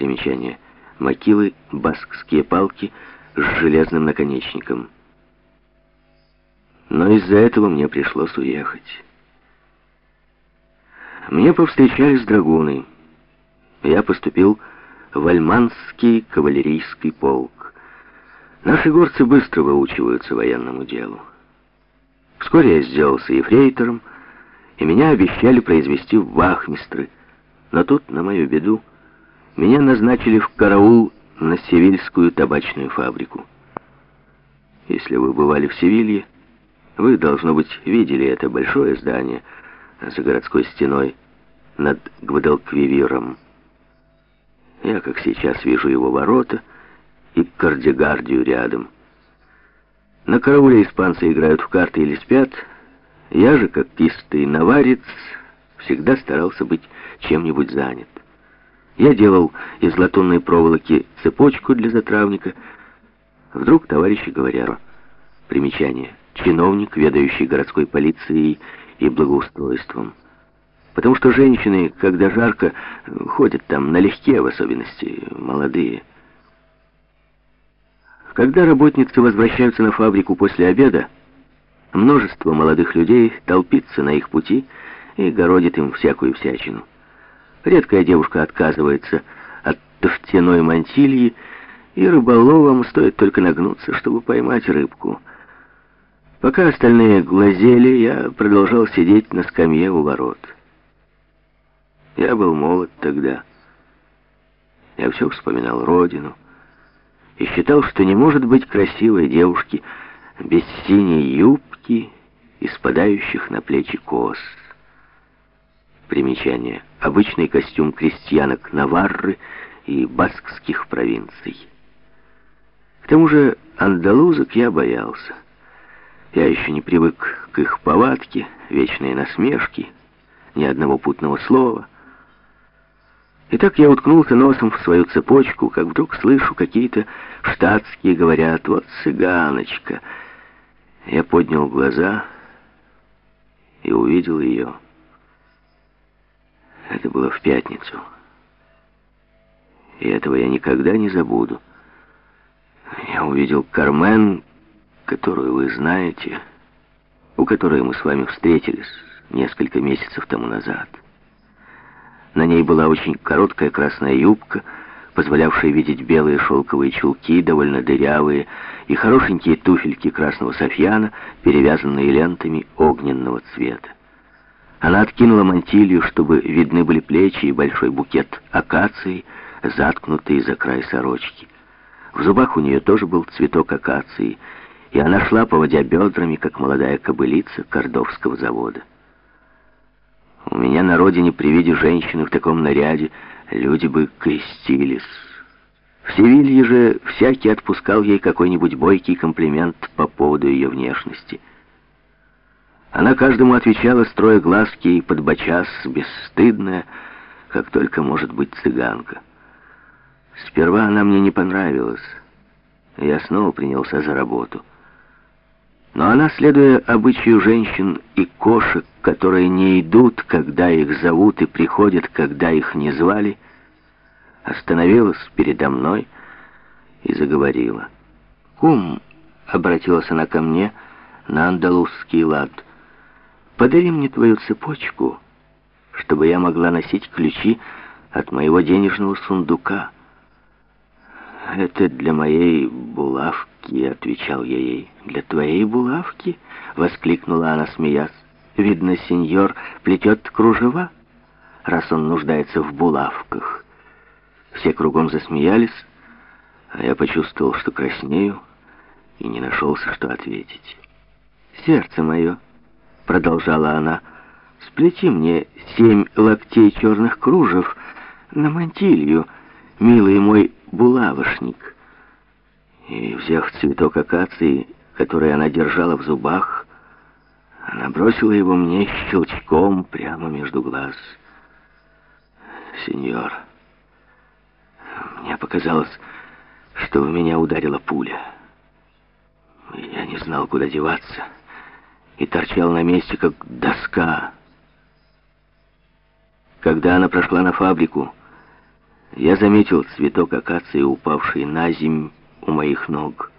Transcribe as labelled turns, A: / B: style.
A: Примечание. Макилы — баскские палки с железным наконечником. Но из-за этого мне пришлось уехать. Мне повстречались драгуны. Я поступил в Альманский кавалерийский полк. Наши горцы быстро выучиваются военному делу. Вскоре я сделался ефрейтором, и меня обещали произвести в вахмистры. Но тут, на мою беду, меня назначили в караул на Севильскую табачную фабрику. Если вы бывали в Севилье, вы, должно быть, видели это большое здание за городской стеной над Гвадалквивиром. Я, как сейчас, вижу его ворота и кардигардию рядом. На карауле испанцы играют в карты или спят. Я же, как чистый наварец, всегда старался быть чем-нибудь занят. Я делал из латунной проволоки цепочку для затравника. Вдруг товарищи говорят, примечание, чиновник, ведающий городской полицией и благоустройством. Потому что женщины, когда жарко, ходят там налегке, в особенности молодые. Когда работницы возвращаются на фабрику после обеда, множество молодых людей толпится на их пути и городит им всякую всячину. Редкая девушка отказывается от тофтяной мантильи, и рыболовам стоит только нагнуться, чтобы поймать рыбку. Пока остальные глазели, я продолжал сидеть на скамье у ворот. Я был молод тогда. Я все вспоминал родину и считал, что не может быть красивой девушки без синей юбки и спадающих на плечи кос. Примечание. Обычный костюм крестьянок Наварры и баскских провинций. К тому же андалузок я боялся. Я еще не привык к их повадке, вечные насмешки, ни одного путного слова. И так я уткнулся носом в свою цепочку, как вдруг слышу, какие-то штатские говорят, «Вот цыганочка». Я поднял глаза и увидел ее. Это было в пятницу. И этого я никогда не забуду. Я увидел Кармен, которую вы знаете, у которой мы с вами встретились несколько месяцев тому назад. На ней была очень короткая красная юбка, позволявшая видеть белые шелковые чулки, довольно дырявые, и хорошенькие туфельки красного софьяна, перевязанные лентами огненного цвета. Она откинула мантилью, чтобы видны были плечи и большой букет акации, заткнутый за край сорочки. В зубах у нее тоже был цветок акации, и она шла, поводя бедрами, как молодая кобылица Кордовского завода. У меня на родине при виде женщины в таком наряде люди бы крестились. В Севилье же всякий отпускал ей какой-нибудь бойкий комплимент по поводу ее внешности — она каждому отвечала, строя глазки и подбочась, бесстыдная, как только может быть цыганка. Сперва она мне не понравилась. Я снова принялся за работу. Но она, следуя обычаю женщин и кошек, которые не идут, когда их зовут, и приходят, когда их не звали, остановилась передо мной и заговорила. «Кум», — обратилась она ко мне на андалузский лад, — Подари мне твою цепочку, чтобы я могла носить ключи от моего денежного сундука. Это для моей булавки, отвечал я ей. Для твоей булавки? Воскликнула она, смеясь. Видно, сеньор плетет кружева, раз он нуждается в булавках. Все кругом засмеялись, а я почувствовал, что краснею, и не нашелся, что ответить. Сердце мое продолжала она, сплети мне семь локтей черных кружев на мантилью, милый мой булавошник. И, взяв цветок акации, который она держала в зубах, она бросила его мне щелчком прямо между глаз. «Сеньор, мне показалось, что в меня ударила пуля. Я не знал, куда деваться» и торчал на месте, как доска. Когда она прошла на фабрику, Я заметил цветок акации, упавший на земь у моих ног.